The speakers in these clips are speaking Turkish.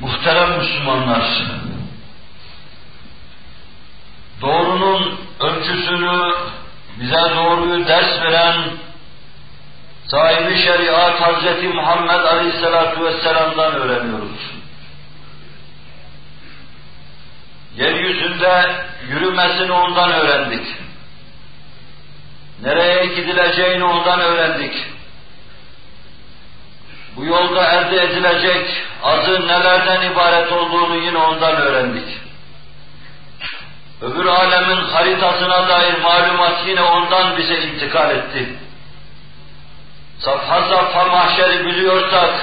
Muhterem Müslümanlar, doğrunun ölçüsünü bize doğruyu ders veren sahibi şeriat Hazreti Muhammed Aleyhisselatü Vesselam'dan öğreniyoruz. Yeryüzünde yürümesini ondan öğrendik. Nereye gidileceğini ondan öğrendik. Bu yolda elde edilecek azın nelerden ibaret olduğunu yine ondan öğrendik. Öbür alemin haritasına dair malumat yine ondan bize intikal etti. Safha safha mahşeri biliyorsak,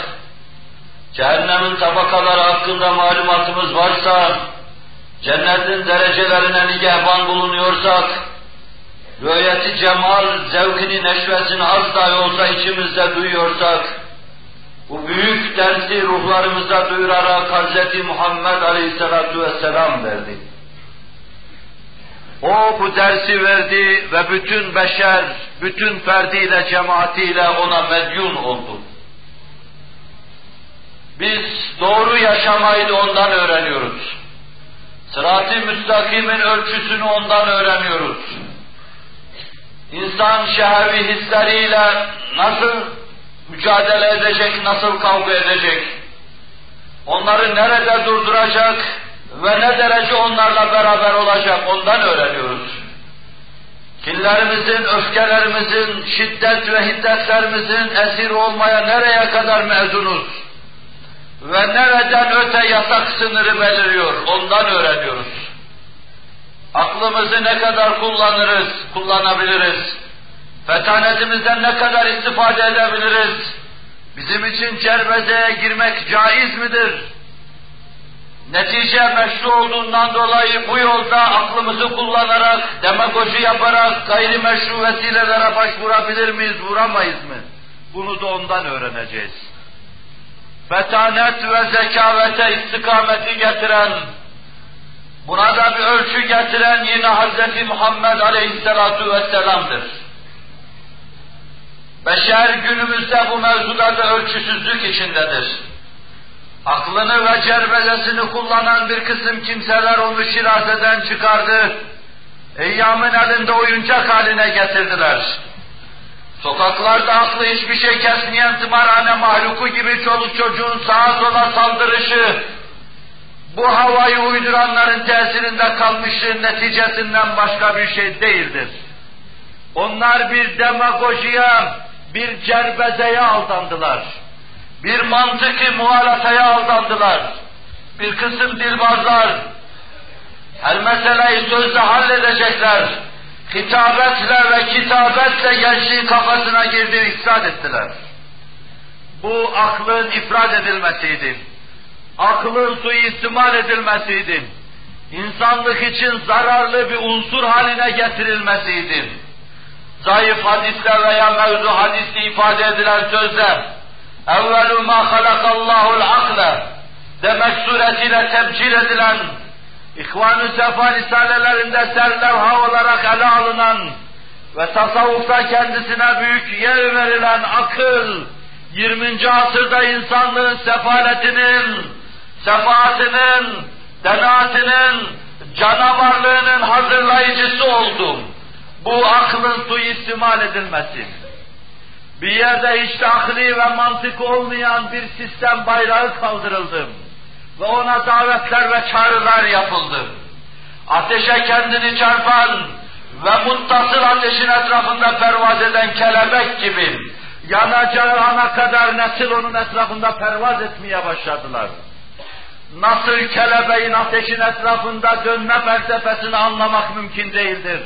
cehennemin tabakaları hakkında malumatımız varsa, cennetin derecelerine nigehban bulunuyorsak, rüyeti cemal, zevkini, neşvesini az dahi olsa içimizde duyuyorsak, bu büyük dersi ruhlarımıza duyurarak Hz. Muhammed Aleyhisselatü Vesselam verdi. O bu dersi verdi ve bütün beşer, bütün ferdiyle, cemaatiyle ona medyun oldu. Biz doğru yaşamayı da ondan öğreniyoruz. Sırat-ı müstakimin ölçüsünü ondan öğreniyoruz. İnsan şehevi hisleriyle nasıl mücadele edecek, nasıl kavga edecek, onları nerede durduracak ve ne derece onlarla beraber olacak ondan öğreniyoruz. Kinlerimizin, öfkelerimizin, şiddet ve hiddetlerimizin esir olmaya nereye kadar mezunuz? Ve nereden öte yasak sınırı beliriyor, ondan öğreniyoruz. Aklımızı ne kadar kullanırız, kullanabiliriz? Fetanetimizden ne kadar istifade edebiliriz? Bizim için cervezeye girmek caiz midir? Netice meşru olduğundan dolayı bu yolda aklımızı kullanarak, demagoji yaparak gayri meşru vesilelere başvurabilir miyiz, vuramayız mı? Bunu da ondan öğreneceğiz. Fetanet ve zekavete istikameti getiren, buna da bir ölçü getiren yine Hz. Muhammed Aleyhisselatu Vesselam'dır. Beşer günümüzde bu mevzuda da ölçüsüzlük içindedir. Aklını ve cervelesini kullanan bir kısım kimseler onu şirazeden çıkardı. Eyyamın elinde oyuncak haline getirdiler. Sokaklarda aklı hiçbir şey kesmeyen tımarhane mahluku gibi çoluk çocuğun sağa sola saldırışı, bu havayı uyduranların tesirinde kalmışlığın neticesinden başka bir şey değildir. Onlar bir demagojiye, bir cerbezeye aldandılar. Bir mantıki muhalataya aldandılar. Bir kısım dilbazlar her meseleyi sözle halledecekler. Hitabetle ve kitabetle gençliğin kafasına girdi, ifsad ettiler. Bu aklın ifrad edilmesiydi. Aklın suistimal edilmesiydi. İnsanlık için zararlı bir unsur haline getirilmesiydi zayıf hadiste veya mevzu hadiste ifade edilen sözde evvelu ma halakallahul akle demek suretiyle temcil edilen İhvan-ı Sefa risalelerinde serlevha olarak ele alınan ve tasavvufta kendisine büyük yer verilen akıl, 20. asırda insanlığın sefaletinin, sefaatinin, denaatinin, canavarlığının hazırlayıcısı oldu bu aklın suistimal edilmesi, bir yerde hiç akli ve mantık olmayan bir sistem bayrağı kaldırıldı ve ona davetler ve çağrılar yapıldı. Ateşe kendini çarpan ve muttasıl ateşin etrafında pervaz eden kelebek gibi yanacağı ana kadar nesil onun etrafında pervaz etmeye başladılar. Nasıl kelebeğin ateşin etrafında dönme felsefesini anlamak mümkün değildir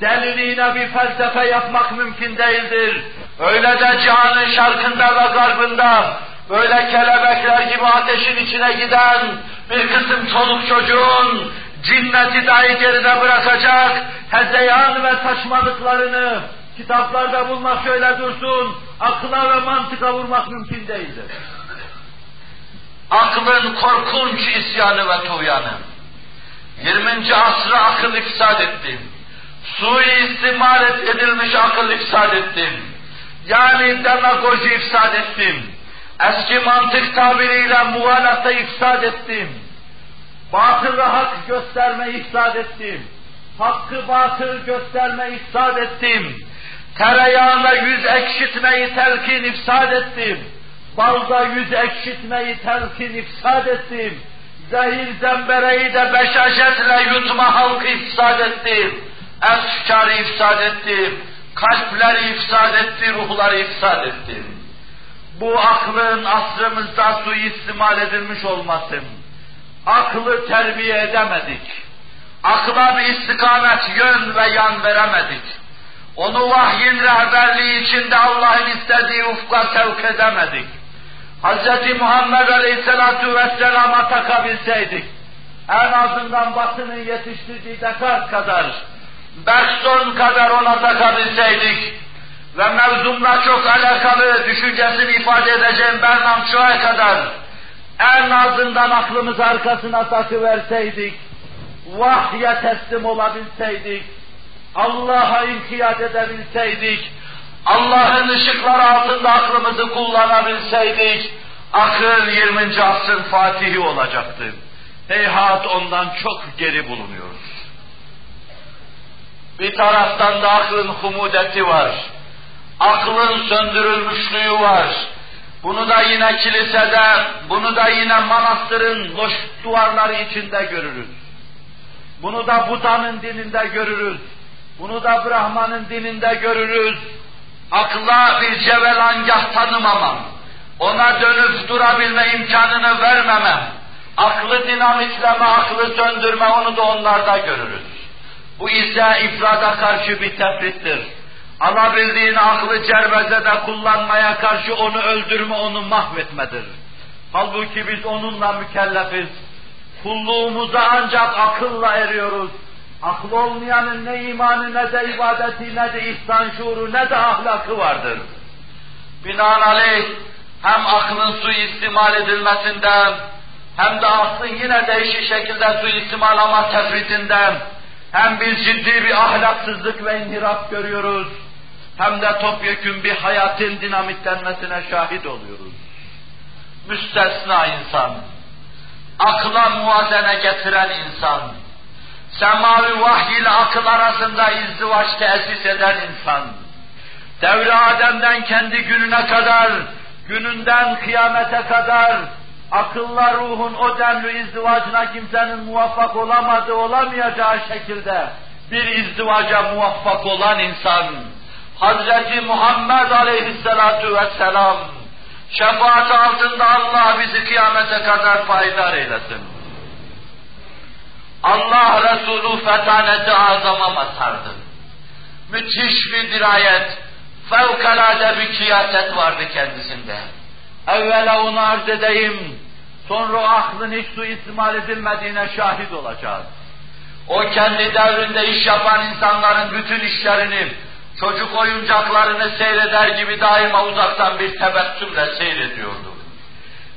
deliliğine bir felsefe yapmak mümkün değildir. Öyle de cihanın şarkında ve garbında böyle kelebekler gibi ateşin içine giden bir kısım çoluk çocuğun cinneti dahi geride bırakacak hezeyan ve saçmalıklarını kitaplarda bulmak şöyle dursun, akla ve mantıka vurmak mümkün değildir. Aklın korkunç isyanı ve tuğyanı. 20. asrı akıl ifsad etti suistimal edilmiş akıl ifsad ettim. Yani demagoji ifsad ettim. Eski mantık tabiriyle muhalata ifsad ettim. Batılı hak gösterme ifsad ettim. Hakkı batıl gösterme ifsad ettim. Tereyağına yüz ekşitmeyi telkin ifsad ettim. Balda yüz ekşitmeyi telkin ifsad ettim. Zehir zembereyi de beşaşetle yutma halkı ifsad ettim. Efkarı ifsad ettim. Kalpleri ifsad etti, ruhları ifsad ettim. Bu aklın asrımızda suistimal edilmiş olmasın. Aklı terbiye edemedik. Akla bir istikamet, yön ve yan veremedik. Onu vahyin rehberliği içinde Allah'ın istediği ufka sevk edemedik. Hz. Muhammed Aleyhisselatü Vesselam'a takabilseydik, en azından batının yetiştirdiği Descartes kadar, Bergson kadar ona takabilseydik ve mevzumla çok alakalı düşüncesini ifade edeceğim Bernard Shaw'e kadar en azından aklımız arkasına takıverseydik, vahye teslim olabilseydik, Allah'a inkiyat edebilseydik, Allah'ın ışıkları altında aklımızı kullanabilseydik, akıl 20. asrın fatihi olacaktı. Heyhat ondan çok geri bulunuyoruz. Bir taraftan da aklın humudeti var. Aklın söndürülmüşlüğü var. Bunu da yine kilisede, bunu da yine manastırın boş duvarları içinde görürüz. Bunu da Buda'nın dininde görürüz. Bunu da Brahman'ın dininde görürüz. Akla bir cevelangah tanımamam. Ona dönüp durabilme imkanını vermemem. Aklı dinamitleme, aklı söndürme onu da onlarda görürüz. Bu ise ifrada karşı bir tefrittir. Alabildiğin aklı cervezede kullanmaya karşı onu öldürme, onu mahvetmedir. Halbuki biz onunla mükellefiz. Kulluğumuza ancak akılla eriyoruz. Akıl olmayanın ne imanı ne de ibadeti ne de ihsan şuuru ne de ahlakı vardır. Binaenaleyh hem aklın suistimal edilmesinden hem de aklın yine değişik şekilde suistimal ama tefritinden hem biz ciddi bir ahlaksızlık ve inhiraf görüyoruz hem de topyekün bir hayatın dinamitlenmesine şahit oluyoruz. Müstesna insan, akla muvazene getiren insan, semavi vahiy ile akıl arasında izdivaç tesis eden insan, devre Adem'den kendi gününe kadar, gününden kıyamete kadar, akılla ruhun o denli izdivacına kimsenin muvaffak olamadığı, olamayacağı şekilde bir izdivaca muvaffak olan insan, Hazreti Muhammed Aleyhisselatu Vesselam, şefaat altında Allah bizi kıyamete kadar faydar eylesin. Allah Resulü fetaneti azama masardı. Müthiş bir dirayet, fevkalade bir kiyaset vardı kendisinde. Evvela onu arz edeyim, sonra aklın hiç suistimal edilmediğine şahit olacağız. O kendi devrinde iş yapan insanların bütün işlerini, çocuk oyuncaklarını seyreder gibi daima uzaktan bir tebessümle seyrediyordu.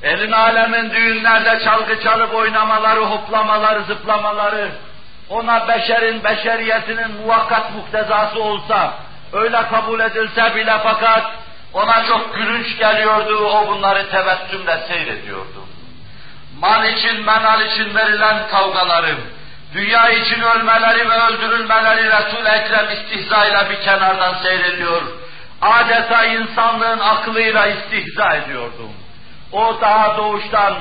Elin alemin düğünlerde çalgı çalıp oynamaları, hoplamaları, zıplamaları, ona beşerin, beşeriyetinin muvakkat muktezası olsa, öyle kabul edilse bile fakat ona çok gülünç geliyordu, o bunları tebessümle seyrediyordu. Mal için, menal için verilen kavgaları, dünya için ölmeleri ve öldürülmeleri Resul-i Ekrem istihzayla bir kenardan seyrediyor. Adeta insanlığın aklıyla istihza ediyordum. O daha doğuştan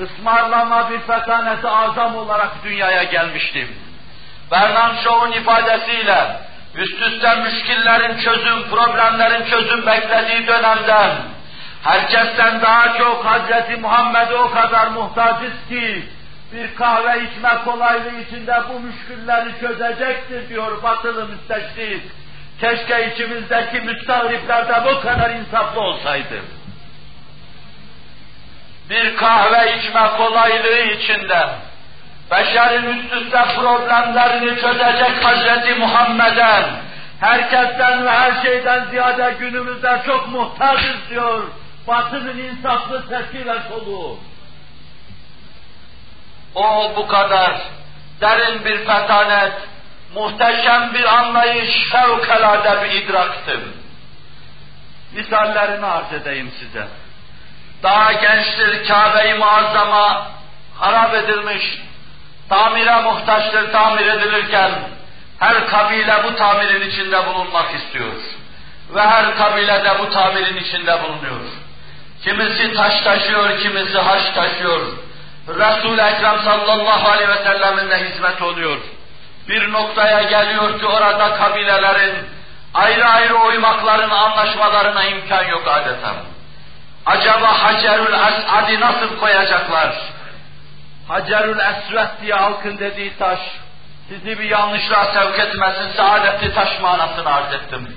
ısmarlama bir fetaneti azam olarak dünyaya gelmiştim. Bernard Shaw'un ifadesiyle üst üste müşkillerin çözüm, problemlerin çözüm beklediği dönemden herkesten daha çok Hazreti Muhammed'e o kadar muhtacız ki bir kahve içme kolaylığı içinde bu müşkülleri çözecektir diyor batılı müsteşrik. Keşke içimizdeki müstahripler de bu kadar insaflı olsaydı. Bir kahve içme kolaylığı içinde beşerin üst üste problemlerini çözecek Hazreti Muhammed'e herkesten ve her şeyden ziyade günümüzde çok muhtacız diyor batının insaflı sesi ve soluğu. O bu kadar derin bir fetanet, muhteşem bir anlayış, fevkalade bir idraktır. Misallerini arz edeyim size. Daha gençtir Kabe-i Muazzama harap edilmiş, tamire muhtaçtır tamir edilirken her kabile bu tamirin içinde bulunmak istiyor. Ve her kabile de bu tamirin içinde bulunuyor. Kimisi taş taşıyor, kimisi haş taşıyor. Resul-i Ekrem sallallahu aleyhi ve sellemin de hizmet oluyor. Bir noktaya geliyor ki orada kabilelerin ayrı ayrı oymakların anlaşmalarına imkan yok adeta. Acaba Hacerül Es'ad'i nasıl koyacaklar? Hacerül Esved diye halkın dediği taş, sizi bir yanlışlığa sevk etmesin, saadetli taş manasını arz ettim.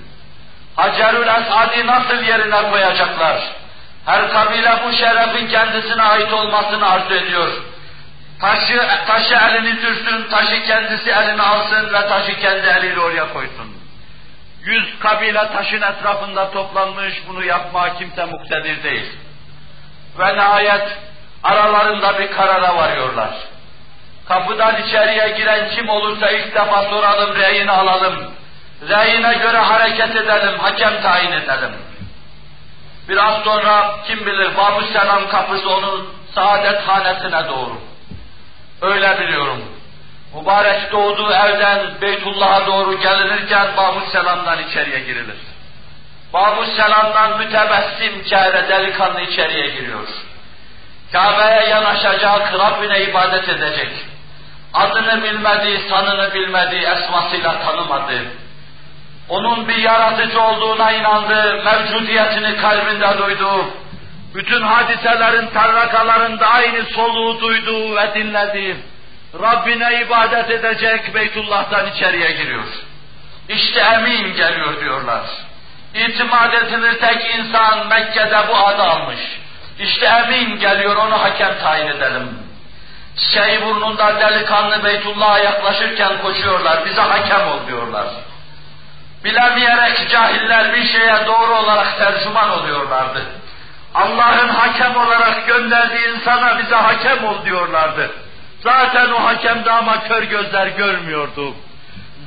Hacerül Es'ad'i nasıl yerine koyacaklar? Her kabile bu şerefin kendisine ait olmasını arzu ediyor. Taşı, taşı elini sürsün, taşı kendisi eline alsın ve taşı kendi eliyle oraya koysun. Yüz kabile taşın etrafında toplanmış, bunu yapmaya kimse muktedir değil. Ve nihayet aralarında bir karara varıyorlar. Kapıdan içeriye giren kim olursa ilk defa soralım, reyini alalım. Reyine göre hareket edelim, hakem tayin edelim. Biraz sonra kim bilir Babu Selam kapısı onun saadet hanesine doğru. Öyle biliyorum. Mübarek doğduğu evden Beytullah'a doğru gelinirken Babu Selam'dan içeriye girilir. Babu Selam'dan mütebessim kâre delikanlı içeriye giriyor. Kabe'ye yanaşacak, Rabbine ibadet edecek. Adını bilmediği, sanını bilmediği, esmasıyla tanımadığı, onun bir yaratıcı olduğuna inandı, mevcudiyetini kalbinde duydu, bütün hadiselerin tarrakalarında aynı soluğu duydu ve dinledi. Rabbine ibadet edecek Beytullah'tan içeriye giriyor. İşte emin geliyor diyorlar. İtimat edilir tek insan Mekke'de bu adı almış. İşte emin geliyor onu hakem tayin edelim. Çiçeği burnunda delikanlı Beytullah'a yaklaşırken koşuyorlar. Bize hakem ol diyorlar. Bilemeyerek cahiller bir şeye doğru olarak tercüman oluyorlardı. Allah'ın hakem olarak gönderdiği insana bize hakem ol diyorlardı. Zaten o hakem de ama kör gözler görmüyordu.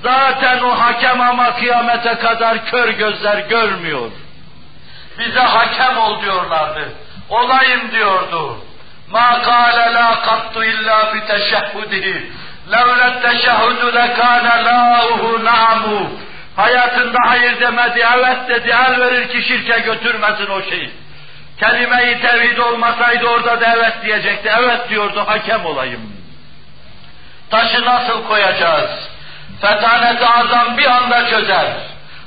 Zaten o hakem ama kıyamete kadar kör gözler görmüyor. Bize hakem ol diyorlardı. Olayım diyordu. Ma kâle la kattu illa bi teşehhudihi. Levlet teşehhudu lekâne lâuhu na'mu. Hayatında hayır demedi, evet dedi, el verir ki şirke götürmesin o şeyi. Kelime-i tevhid olmasaydı orada da evet diyecekti, evet diyordu, hakem olayım. Taşı nasıl koyacağız? Fetanet-i azam bir anda çözer.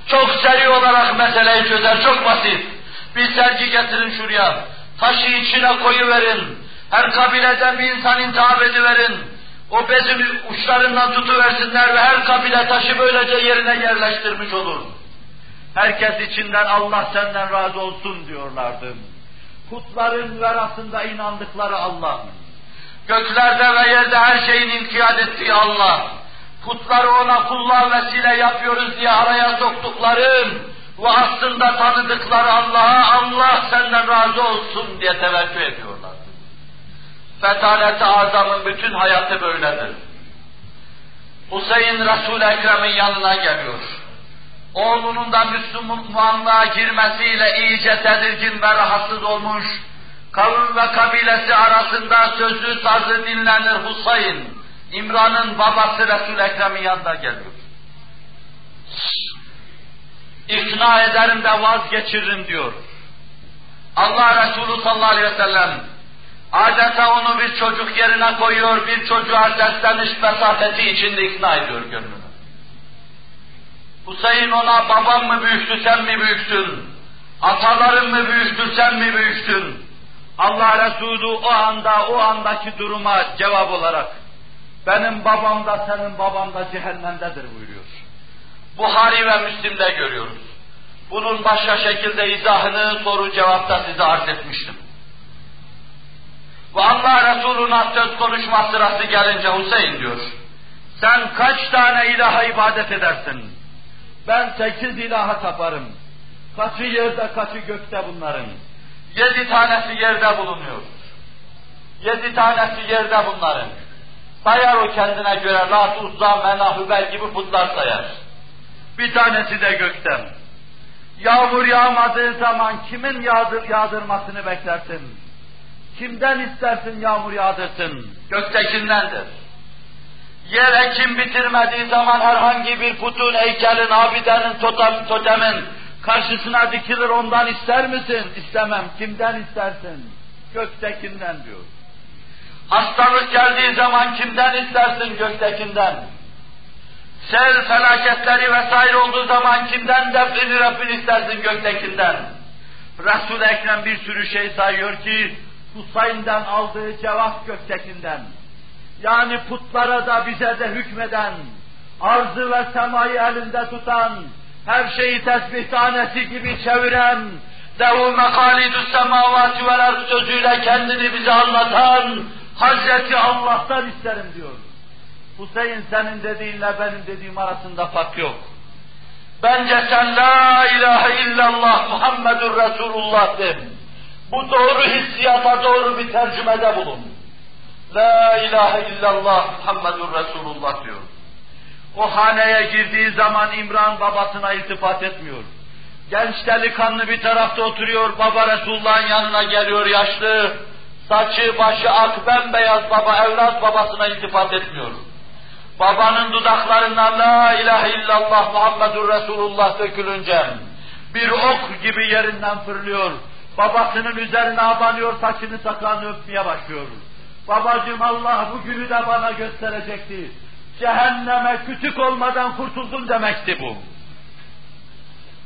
Çok seri olarak meseleyi çözer, çok basit. Bir sergi getirin şuraya, taşı içine koyuverin. Her kabileden bir insan intihap ediverin o bezin uçlarından tutuversinler ve her kabile taşı böylece yerine yerleştirmiş olur. Herkes içinden Allah senden razı olsun diyorlardı. Putların verasında inandıkları Allah. Göklerde ve yerde her şeyin inkiyat ettiği Allah. Putları ona kulluğa vesile yapıyoruz diye araya soktukları ve aslında tanıdıkları Allah'a Allah senden razı olsun diye teveccüh ediyorlar. Fetanet-i Azam'ın bütün hayatı böyledir. Hüseyin Resul-i Ekrem'in yanına geliyor. Oğlunun da Müslümanlığa girmesiyle iyice tedirgin ve rahatsız olmuş, kavim ve kabilesi arasında sözlü sazı dinlenir Hüseyin. İmran'ın babası Resul-i Ekrem'in yanına geliyor. İkna ederim de vazgeçiririm diyor. Allah Resulü sallallahu aleyhi ve sellem Adeta onu bir çocuk yerine koyuyor, bir çocuğa sesleniş mesafeti içinde ikna ediyor gönlünü. Hüseyin ona babam mı büyüktü sen mi büyüktün? Ataların mı büyüktü sen mi büyüktün? Allah Resulü o anda, o andaki duruma cevap olarak benim babam da senin babam da cehennemdedir buyuruyor. Buhari ve Müslim'de görüyoruz. Bunun başka şekilde izahını soru cevapta size arz etmiştim. Ve Allah Resulü'ne söz konuşma sırası gelince Hüseyin diyor. Sen kaç tane ilaha ibadet edersin? Ben sekiz ilaha taparım. Kaçı yerde, kaçı gökte bunların. Yedi tanesi yerde bulunuyor. Yedi tanesi yerde bunların. Sayar o kendine göre Lat, Uzza, Mena, Hübel gibi putlar sayar. Bir tanesi de gökten. Yağmur yağmadığı zaman kimin yağdır, yağdırmasını beklersin? Kimden istersin yağmur yağdırsın? Göktekindendir. Yer ekim bitirmediği zaman herhangi bir putun, heykelin, abidenin, totem, totemin karşısına dikilir ondan ister misin? İstemem. Kimden istersin? Göktekinden diyor. Hastalık geldiği zaman kimden istersin? Göktekinden. Sel felaketleri vesaire olduğu zaman kimden defini Rabbin istersin? Göktekinden. Resul-i Ekrem bir sürü şey sayıyor ki, Husayn'den aldığı cevap göktekinden. Yani putlara da bize de hükmeden, arzı ve semayı elinde tutan, her şeyi tesbih tanesi gibi çeviren, devu mekalidü semavati vel sözüyle kendini bize anlatan Hazreti Allah'tan isterim diyor. Hüseyin senin dediğinle benim dediğim arasında fark yok. Bence sen la ilahe illallah Muhammedur Resulullah de. Bu doğru hissiyata doğru bir tercümede bulun. La ilahe illallah Muhammedur Resulullah diyor. O haneye girdiği zaman İmran babasına iltifat etmiyor. Genç delikanlı bir tarafta oturuyor, baba Resulullah'ın yanına geliyor yaşlı. Saçı başı ak bembeyaz baba evlat babasına iltifat etmiyor. Babanın dudaklarından la ilahe illallah Muhammedur Resulullah dökülünce bir ok gibi yerinden fırlıyor. Babasının üzerine abanıyor, saçını sakalını öpmeye başlıyor. Babacığım Allah bu günü de bana gösterecekti. Cehenneme kütük olmadan kurtuldum demekti bu.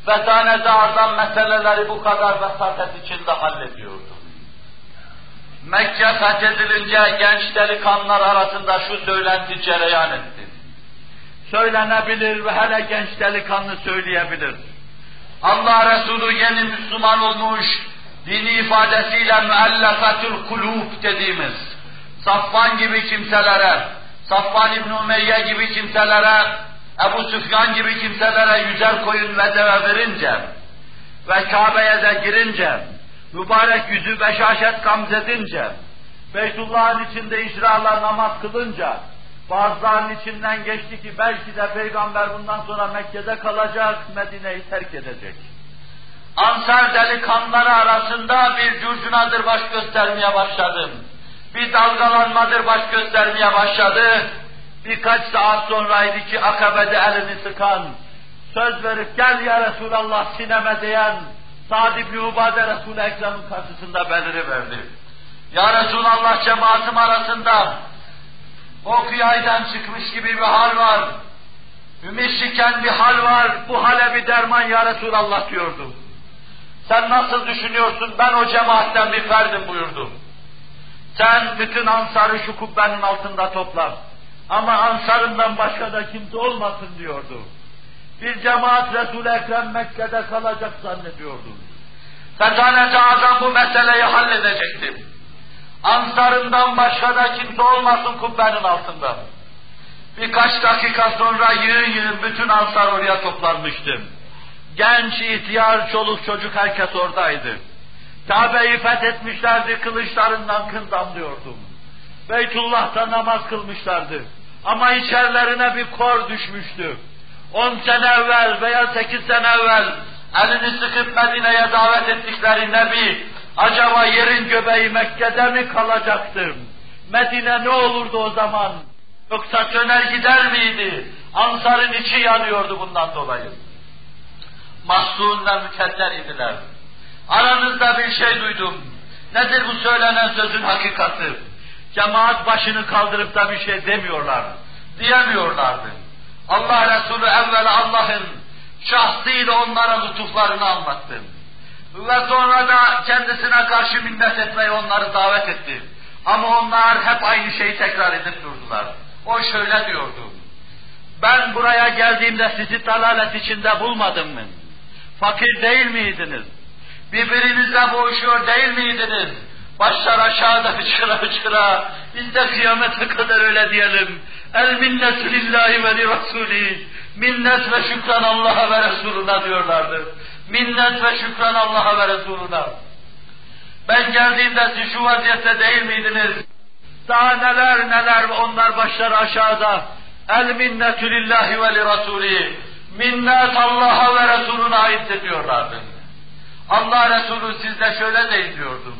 Vetanede azam meseleleri bu kadar vesatet içinde hallediyordu. Mekke fethedilince genç delikanlılar arasında şu söylenti cereyan etti. Söylenebilir ve hele genç delikanlı söyleyebilir. Allah Resulü yeni Müslüman olmuş, dini ifadesiyle müellefetül kulub dediğimiz, Safvan gibi kimselere, Safvan İbn Umeyye gibi kimselere, Ebu Süfyan gibi kimselere yüzer koyun ve deve verince ve Kabe'ye de girince, mübarek yüzü beşaşet gamzedince, Beytullah'ın içinde icralar namaz kılınca, bazılarının içinden geçti ki belki de Peygamber bundan sonra Mekke'de kalacak, Medine'yi terk edecek. Ansar delikanlıları arasında bir curcunadır baş göstermeye başladım. Bir dalgalanmadır baş göstermeye başladı. Birkaç saat sonraydı ki akabede elini sıkan, söz verip gel ya Resulallah sineme diyen, Sa'd ibn Ubade Resul-i Ekrem'in karşısında beliriverdi. Ya Resulallah cemaatim arasında o kıyaydan çıkmış gibi bir hal var. Ümit şiken bir hal var. Bu hale bir derman ya Resulallah diyordu. Sen nasıl düşünüyorsun? Ben o cemaatten bir ferdim buyurdu. Sen bütün ansarı şu kubbenin altında topla. Ama ansarından başka da kimse olmasın diyordu. Bir cemaat Resul-i Ekrem Mekke'de kalacak zannediyordu. Fetanet-i Azam bu meseleyi halledecekti. Ansarından başka da kimse olmasın kubbenin altında. Birkaç dakika sonra yığın yığın bütün ansar oraya toplanmıştı. Genç, ihtiyar, çoluk çocuk herkes oradaydı. Kabe'yi fethetmişlerdi, kılıçlarından kın damlıyordu. Beytullah'ta namaz kılmışlardı. Ama içerlerine bir kor düşmüştü. On sene evvel veya sekiz sene evvel elini sıkıp Medine'ye davet ettikleri Nebi, acaba yerin göbeği Mekke'de mi kalacaktı? Medine ne olurdu o zaman? Yoksa söner gider miydi? Ansar'ın içi yanıyordu bundan dolayı. Mahzun ve mükedder idiler. Aranızda bir şey duydum. Nedir bu söylenen sözün hakikati? Cemaat başını kaldırıp da bir şey demiyorlar. Diyemiyorlardı. Allah Resulü evvel Allah'ın şahsıyla onlara lütuflarını anlattı. Ve sonra da kendisine karşı minnet etmeyi onları davet etti. Ama onlar hep aynı şeyi tekrar edip durdular. O şöyle diyordu. Ben buraya geldiğimde sizi dalalet içinde bulmadım mı? Fakir değil miydiniz? Birbirinizle boğuşuyor değil miydiniz? Başlar aşağıda hıçkıra hıçkıra. Biz de kıyamete kadar öyle diyelim. El minnetu lillahi ve li rasulih. Minnet ve şükran Allah'a ve Resuluna diyorlardı. Minnet ve şükran Allah'a ve Resuluna. Ben geldiğimde siz şu vaziyette değil miydiniz? Daha neler neler onlar başlar aşağıda. El minnetu lillahi ve li rasulih. minnet Allah'a ve Resulüne ait ediyorlardı. Allah Resulü sizde şöyle de diyordu.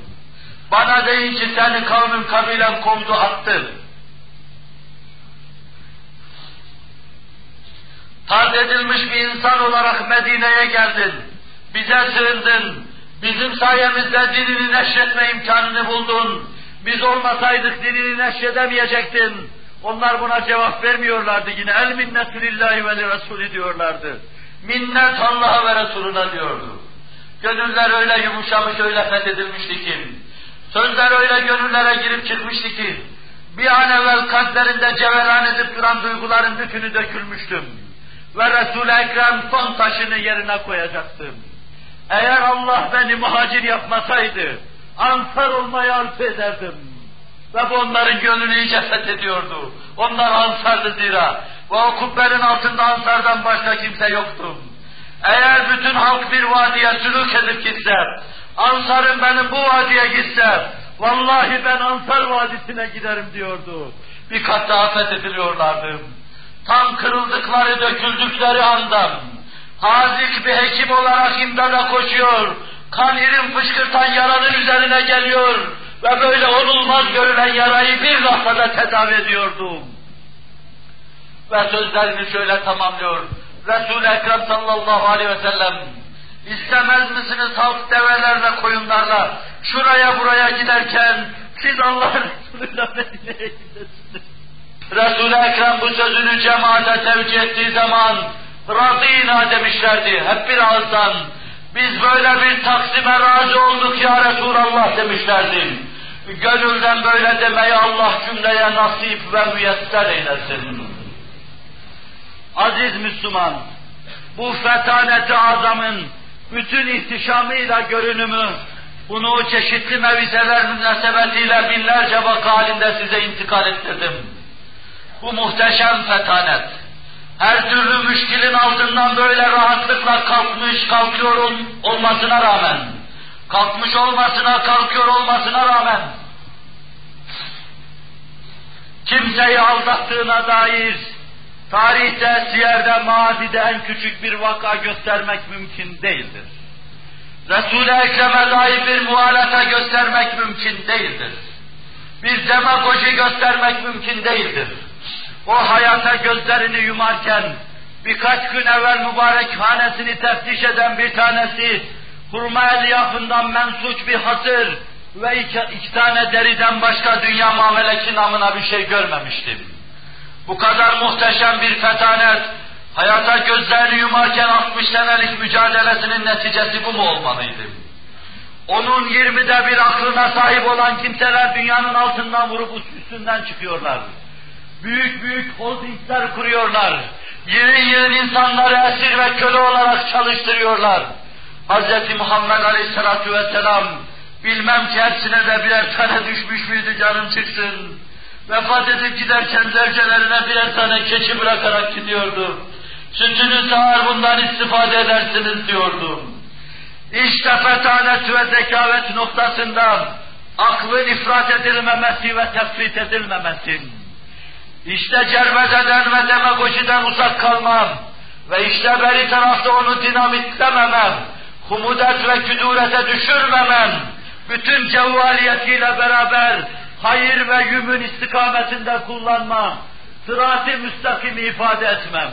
Bana deyin ki seni kavmin kabilen kovdu attı. Tard edilmiş bir insan olarak Medine'ye geldin. Bize sığındın. Bizim sayemizde dinini neşretme imkanını buldun. Biz olmasaydık dinini neşredemeyecektin. Onlar buna cevap vermiyorlardı yine. El minnetü lillahi ve Resulü diyorlardı. Minnet Allah'a ve Resulüne diyordu. Gönüller öyle yumuşamış, öyle fethedilmişti ki, sözler öyle gönüllere girip çıkmıştı ki, bir an evvel kalplerinde cevelan edip duran duyguların bütünü dökülmüştüm. Ve Resul-i Ekrem son taşını yerine koyacaktım. Eğer Allah beni muhacir yapmasaydı, ansar olmayı arzu ederdim. Ve bu onların gönlünü iyice fethediyordu. Onlar ansardı zira. Ve o kubbenin altında ansardan başka kimse yoktu. Eğer bütün halk bir vadiye sülük edip gitse, ansarın benim bu vadiye gitse, vallahi ben ansar vadisine giderim diyordu. Bir kat daha fethediliyorlardı. Tam kırıldıkları, döküldükleri andan, hazik bir hekim olarak imdada koşuyor, kan irin fışkırtan yaranın üzerine geliyor ve böyle olulmaz görülen yarayı bir lahzada tedavi ediyordu. Ve sözlerini şöyle tamamlıyor. Resul-i Ekrem sallallahu aleyhi ve sellem istemez misiniz halk develerle koyunlarla şuraya buraya giderken siz Allah Resulü'yle Medine'ye gidesiniz. Resul-i Ekrem bu sözünü cemaate tevcih ettiği zaman razîna demişlerdi hep bir ağızdan. Biz böyle bir taksime razı olduk ya Resulallah demişlerdi. Gönülden böyle demeyi Allah cümleye nasip ve müyesser eylesin. Aziz Müslüman, bu fetaneti azamın bütün ihtişamıyla görünümü, bunu çeşitli mevizeler münasebetiyle binlerce vaka halinde size intikal ettirdim. Bu muhteşem fetanet, her türlü müşkilin altından böyle rahatlıkla kalkmış, kalkıyor olmasına rağmen, kalkmış olmasına, kalkıyor olmasına rağmen, kimseyi aldattığına dair tarihte, siyerde, mazide en küçük bir vaka göstermek mümkün değildir. Resul-i Ekrem'e dair bir muhalata göstermek mümkün değildir. Bir demagoji göstermek mümkün değildir. O hayata gözlerini yumarken, birkaç gün evvel mübarek hanesini teftiş eden bir tanesi, hurma elyafından mensuç bir hasır ve iki, iki tane deriden başka dünya mameleki namına bir şey görmemiştim. Bu kadar muhteşem bir fetanet, hayata gözlerini yumarken 60 senelik mücadelesinin neticesi bu mu olmalıydı? Onun 20'de bir aklına sahip olan kimseler dünyanın altından vurup üstünden çıkıyorlar. Büyük büyük holdingler kuruyorlar. Yığın yığın insanları esir ve köle olarak çalıştırıyorlar. Hz. Muhammed Aleyhisselatü Vesselam bilmem ki hepsine de birer tane düşmüş müydü canım çıksın vefat edip giderken zevcelerine birer tane keçi bırakarak gidiyordu. Sütünü sağar bundan istifade edersiniz diyordu. İşte fetanet ve zekavet noktasında aklın ifrat edilmemesi ve tefrit edilmemesi. İşte cervezeden ve demagojiden uzak kalmam ve işte beri tarafta onu dinamitlememem, humudet ve küdurete düşürmemem, bütün cevvaliyetiyle beraber hayır ve yümün istikametinde kullanma, sırat-ı müstakimi ifade etmem.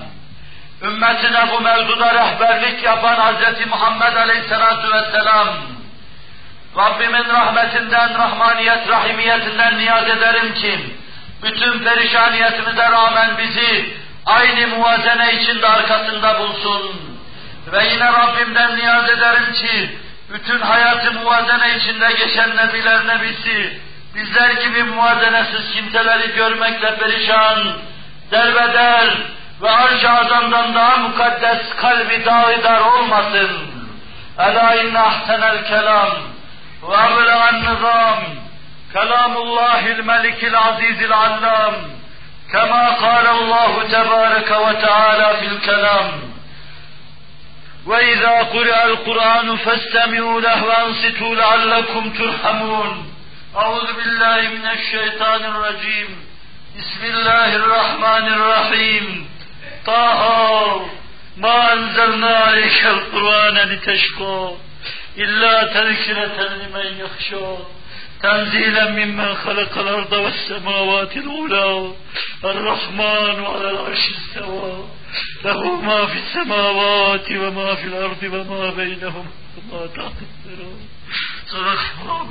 Ümmetine bu mevzuda rehberlik yapan Hz. Muhammed Aleyhisselatü Vesselam, Rabbimin rahmetinden, rahmaniyet, rahimiyetinden niyaz ederim ki, bütün perişaniyetimize rağmen bizi aynı muvazene içinde arkasında bulsun. Ve yine Rabbimden niyaz ederim ki, bütün hayatı muvazene içinde geçen nebiler nebisi, bizler gibi muazenesiz kimseleri görmekle perişan, derbeder ve arş-ı azamdan daha mukaddes kalbi dağidar olmasın. Ela inne ahsenel kelam ve ablegan nizam kelamullahil melikil azizil allam كما قال الله تبارك وتعالى في الكلام وإذا قرأ القرآن فاستمعوا له وأنصتوا لعلكم ترحمون أعوذ بالله من الشيطان الرجيم. بسم الله الرحمن الرحيم. طه ما أنزلنا عليك القرآن لتشقى إلا تذكرة لمن يخشى تنزيلا ممن خلق الأرض والسماوات الأولى الرحمن على العرش استوى. له ما في السماوات وما في الأرض وما بينهما وما الثرى صدق الله